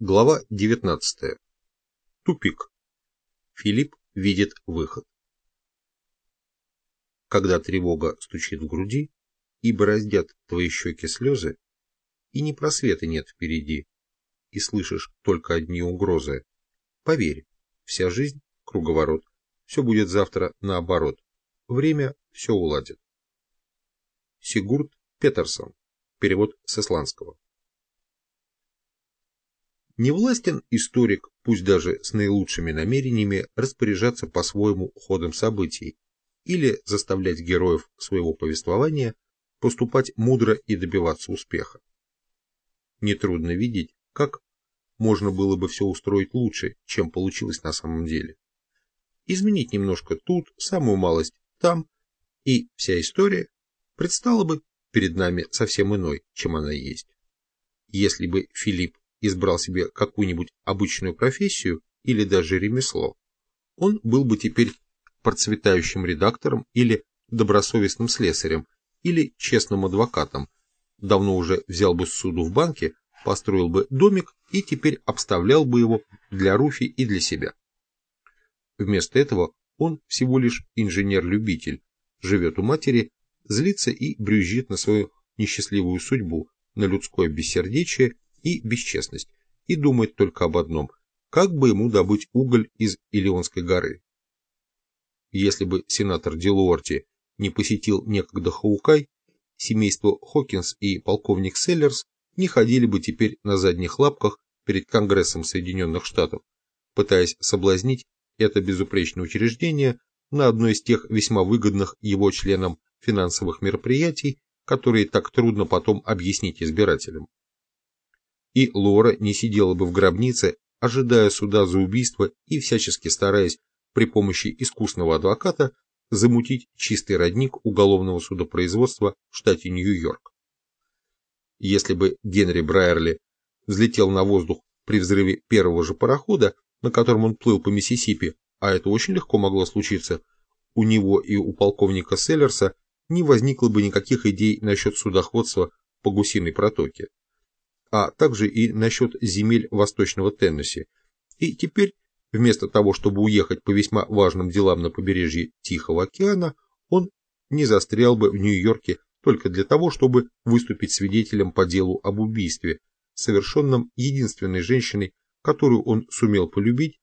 Глава 19. Тупик. Филипп видит выход. Когда тревога стучит в груди, и бороздят твои щеки слезы, и ни просвета нет впереди, и слышишь только одни угрозы, поверь, вся жизнь — круговорот, все будет завтра наоборот, время все уладит. Сигурд Петерсон. Перевод с исландского. Не властен историк, пусть даже с наилучшими намерениями, распоряжаться по-своему ходом событий или заставлять героев своего повествования поступать мудро и добиваться успеха. Нетрудно видеть, как можно было бы все устроить лучше, чем получилось на самом деле. Изменить немножко тут, самую малость там, и вся история предстала бы перед нами совсем иной, чем она есть. Если бы Филипп избрал себе какую-нибудь обычную профессию или даже ремесло, он был бы теперь процветающим редактором или добросовестным слесарем или честным адвокатом, давно уже взял бы суду в банке, построил бы домик и теперь обставлял бы его для Руфи и для себя. Вместо этого он всего лишь инженер-любитель, живет у матери, злится и брюзжит на свою несчастливую судьбу, на людское бессердечие и бесчестность, и думает только об одном – как бы ему добыть уголь из Илионской горы. Если бы сенатор Делуорти не посетил некогда Хаукай, семейство Хокинс и полковник Селлерс не ходили бы теперь на задних лапках перед Конгрессом Соединенных Штатов, пытаясь соблазнить это безупречное учреждение на одно из тех весьма выгодных его членам финансовых мероприятий, которые так трудно потом объяснить избирателям и Лора не сидела бы в гробнице, ожидая суда за убийство и всячески стараясь при помощи искусного адвоката замутить чистый родник уголовного судопроизводства в штате Нью-Йорк. Если бы Генри Брайерли взлетел на воздух при взрыве первого же парохода, на котором он плыл по Миссисипи, а это очень легко могло случиться, у него и у полковника Селлерса не возникло бы никаких идей насчет судоходства по гусиной протоке а также и насчет земель Восточного Теннесси. И теперь, вместо того, чтобы уехать по весьма важным делам на побережье Тихого океана, он не застрял бы в Нью-Йорке только для того, чтобы выступить свидетелем по делу об убийстве, совершенном единственной женщиной, которую он сумел полюбить,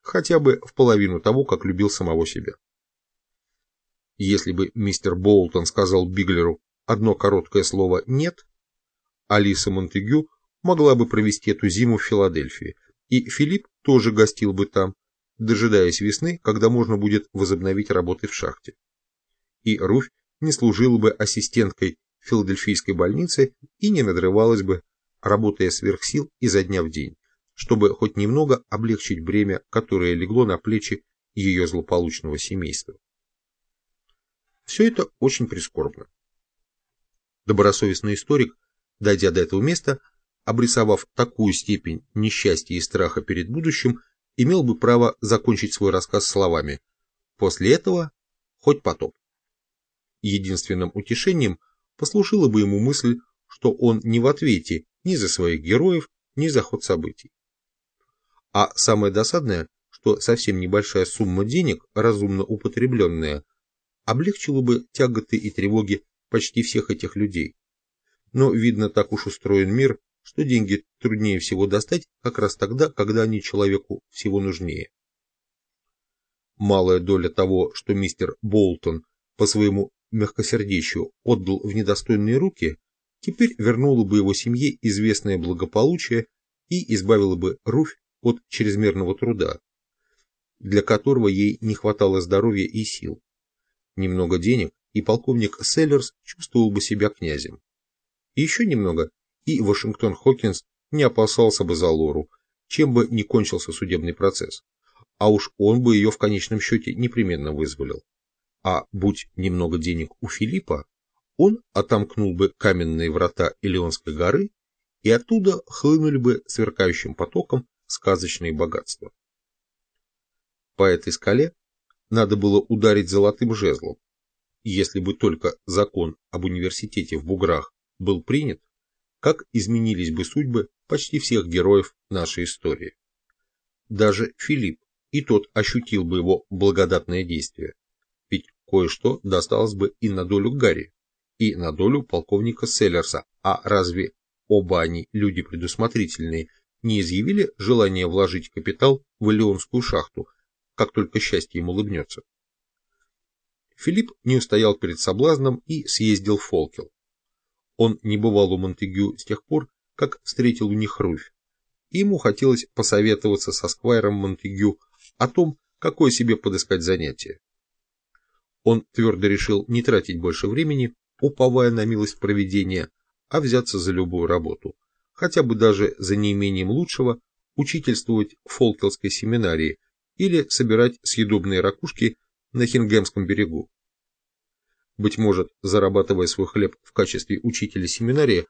хотя бы в половину того, как любил самого себя. Если бы мистер Болтон сказал Биглеру одно короткое слово «нет», Алиса Монтегю могла бы провести эту зиму в Филадельфии, и Филипп тоже гостил бы там, дожидаясь весны, когда можно будет возобновить работы в шахте. И Руфь не служила бы ассистенткой филадельфийской больнице и не надрывалась бы, работая сверх сил изо дня в день, чтобы хоть немного облегчить бремя, которое легло на плечи ее злополучного семейства. Все это очень прискорбно. Добросовестный историк Дойдя до этого места, обрисовав такую степень несчастья и страха перед будущим, имел бы право закончить свой рассказ словами «После этого хоть потоп». Единственным утешением послужила бы ему мысль, что он не в ответе ни за своих героев, ни за ход событий. А самое досадное, что совсем небольшая сумма денег, разумно употребленная, облегчила бы тяготы и тревоги почти всех этих людей. Но, видно, так уж устроен мир, что деньги труднее всего достать как раз тогда, когда они человеку всего нужнее. Малая доля того, что мистер Болтон по своему мягкосердечию отдал в недостойные руки, теперь вернула бы его семье известное благополучие и избавила бы Руфь от чрезмерного труда, для которого ей не хватало здоровья и сил. Немного денег, и полковник Селлерс чувствовал бы себя князем. Еще немного, и Вашингтон Хокинс не опасался бы за Лору, чем бы ни кончился судебный процесс. А уж он бы ее в конечном счете непременно вызволил. А будь немного денег у Филиппа, он отомкнул бы каменные врата Илионской горы, и оттуда хлынули бы сверкающим потоком сказочные богатства. По этой скале надо было ударить золотым жезлом. Если бы только закон об университете в Буграх был принят, как изменились бы судьбы почти всех героев нашей истории. Даже Филипп, и тот ощутил бы его благодатное действие, ведь кое-что досталось бы и на долю Гарри, и на долю полковника Селлерса, а разве оба они, люди предусмотрительные, не изъявили желание вложить капитал в Элеонскую шахту, как только счастье им улыбнется? Филипп не устоял перед соблазном и съездил в Фолкел. Он не бывал у Монтегю с тех пор, как встретил у них Руфь. Ему хотелось посоветоваться со Сквайром Монтегю о том, какое себе подыскать занятие. Он твердо решил не тратить больше времени, уповая на милость проведения, а взяться за любую работу, хотя бы даже за неимением лучшего учительствовать в Фолкелской семинарии или собирать съедобные ракушки на Хингемском берегу. Быть может, зарабатывая свой хлеб в качестве учителя семинарии,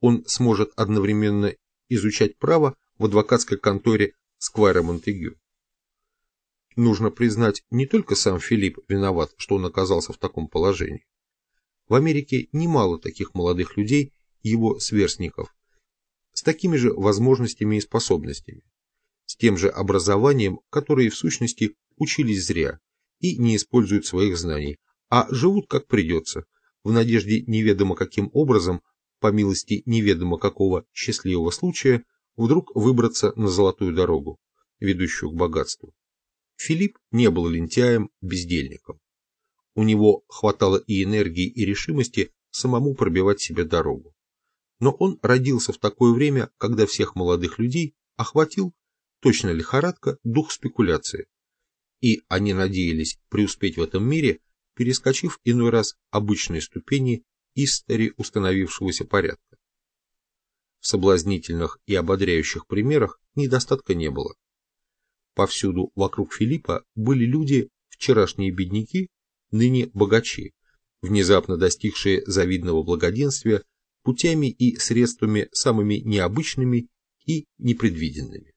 он сможет одновременно изучать право в адвокатской конторе Сквайра Монтегю. Нужно признать, не только сам Филипп виноват, что он оказался в таком положении. В Америке немало таких молодых людей, его сверстников, с такими же возможностями и способностями, с тем же образованием, которые в сущности учились зря и не используют своих знаний, а живут как придется, в надежде неведомо каким образом, по милости неведомо какого счастливого случая, вдруг выбраться на золотую дорогу, ведущую к богатству. Филипп не был лентяем, бездельником. У него хватало и энергии, и решимости самому пробивать себе дорогу. Но он родился в такое время, когда всех молодых людей охватил, точно лихорадка, дух спекуляции. И они надеялись преуспеть в этом мире – перескочив иной раз обычные ступени истори установившегося порядка. В соблазнительных и ободряющих примерах недостатка не было. Повсюду вокруг Филиппа были люди, вчерашние бедняки, ныне богачи, внезапно достигшие завидного благоденствия путями и средствами самыми необычными и непредвиденными.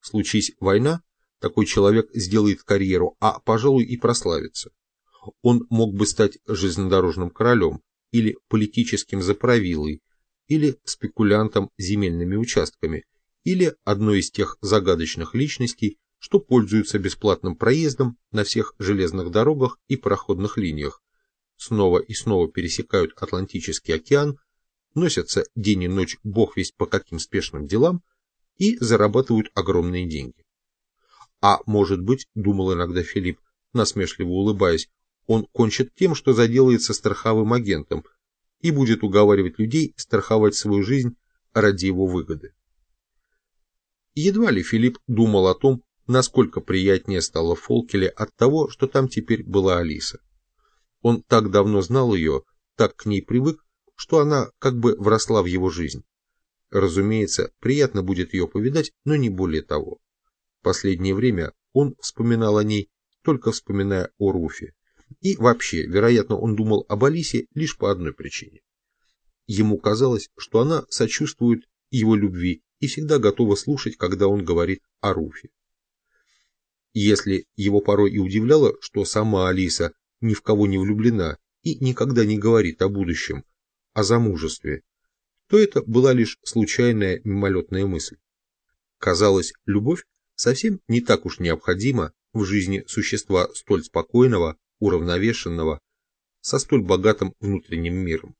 Случись война, такой человек сделает карьеру, а, пожалуй, и прославится он мог бы стать железнодорожным королем или политическим заправилой, или спекулянтом земельными участками, или одной из тех загадочных личностей, что пользуются бесплатным проездом на всех железных дорогах и пароходных линиях, снова и снова пересекают Атлантический океан, носятся день и ночь бог весть по каким спешным делам и зарабатывают огромные деньги. А может быть, думал иногда Филипп, насмешливо улыбаясь, он кончит тем, что заделается страховым агентом и будет уговаривать людей страховать свою жизнь ради его выгоды. Едва ли Филипп думал о том, насколько приятнее стало Фолкеле от того, что там теперь была Алиса. Он так давно знал ее, так к ней привык, что она как бы вросла в его жизнь. Разумеется, приятно будет ее повидать, но не более того. Последнее время он вспоминал о ней, только вспоминая о Руфе. И вообще, вероятно, он думал об Алисе лишь по одной причине. Ему казалось, что она сочувствует его любви и всегда готова слушать, когда он говорит о Руфе. Если его порой и удивляло, что сама Алиса ни в кого не влюблена и никогда не говорит о будущем, о замужестве, то это была лишь случайная мимолетная мысль. Казалось, любовь совсем не так уж необходима в жизни существа столь спокойного, уравновешенного, со столь богатым внутренним миром.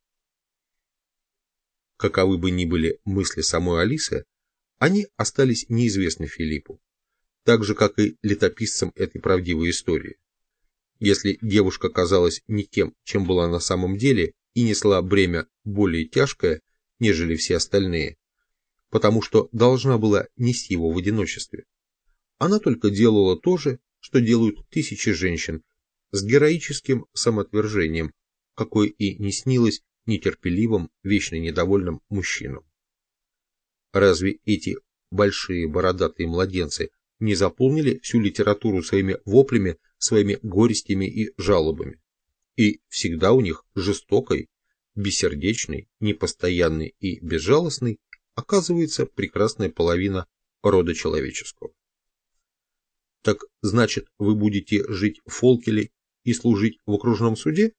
Каковы бы ни были мысли самой Алисы, они остались неизвестны Филиппу, так же, как и летописцам этой правдивой истории. Если девушка казалась не тем, чем была на самом деле, и несла бремя более тяжкое, нежели все остальные, потому что должна была нести его в одиночестве. Она только делала то же, что делают тысячи женщин, с героическим самоотвержением, какой и не снилось нетерпеливым, вечно недовольным мужчинам. Разве эти большие бородатые младенцы не заполнили всю литературу своими воплями, своими горестями и жалобами? И всегда у них жестокой, бессердечной, непостоянной и безжалостной оказывается прекрасная половина рода человеческого. Так значит, вы будете жить в Фолкеле и служить в окружном суде?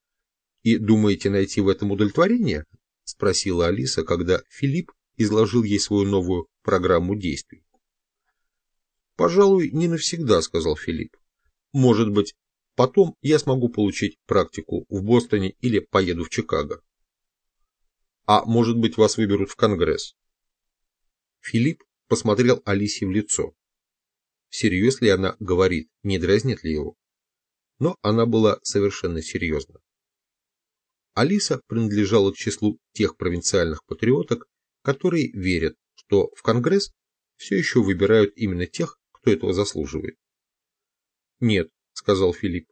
И думаете найти в этом удовлетворение? Спросила Алиса, когда Филипп изложил ей свою новую программу действий. «Пожалуй, не навсегда», — сказал Филипп. «Может быть, потом я смогу получить практику в Бостоне или поеду в Чикаго. А может быть, вас выберут в Конгресс?» Филипп посмотрел Алисе в лицо. Серьез ли она говорит, не дразнит ли его? Но она была совершенно серьезна. Алиса принадлежала к числу тех провинциальных патриоток, которые верят, что в Конгресс все еще выбирают именно тех, кто этого заслуживает. «Нет», — сказал Филипп,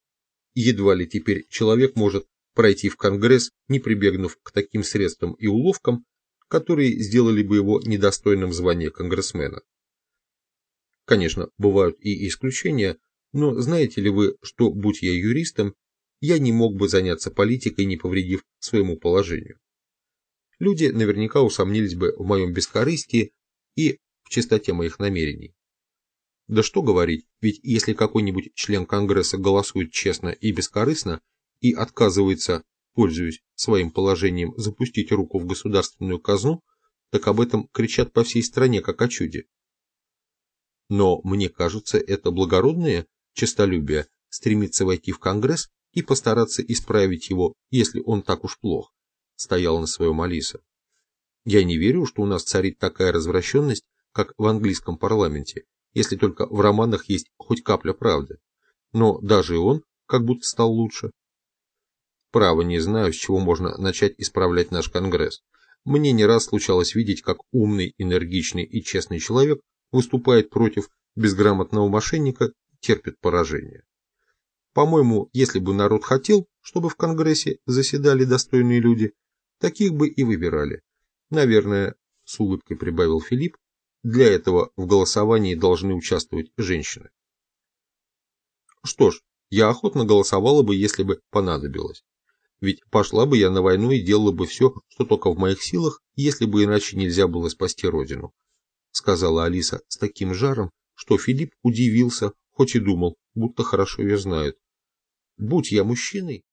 — «едва ли теперь человек может пройти в Конгресс, не прибегнув к таким средствам и уловкам, которые сделали бы его недостойным звания конгрессмена. Конечно, бывают и исключения, но знаете ли вы, что, будь я юристом, я не мог бы заняться политикой, не повредив своему положению. Люди наверняка усомнились бы в моем бескорыстии и в чистоте моих намерений. Да что говорить, ведь если какой-нибудь член Конгресса голосует честно и бескорыстно и отказывается, пользуясь своим положением, запустить руку в государственную казну, так об этом кричат по всей стране, как о чуде. Но мне кажется, это благородное честолюбие стремится войти в Конгресс и постараться исправить его, если он так уж плох, стояла на своем Алиса. Я не верю, что у нас царит такая развращенность, как в английском парламенте, если только в романах есть хоть капля правды. Но даже и он как будто стал лучше. Право не знаю, с чего можно начать исправлять наш Конгресс. Мне не раз случалось видеть, как умный, энергичный и честный человек выступает против безграмотного мошенника, терпит поражение. По-моему, если бы народ хотел, чтобы в Конгрессе заседали достойные люди, таких бы и выбирали. Наверное, с улыбкой прибавил Филипп, для этого в голосовании должны участвовать женщины. Что ж, я охотно голосовала бы, если бы понадобилось. Ведь пошла бы я на войну и делала бы все, что только в моих силах, если бы иначе нельзя было спасти родину сказала Алиса с таким жаром, что Филипп удивился, хоть и думал, будто хорошо ее знает. Будь я мужчиной,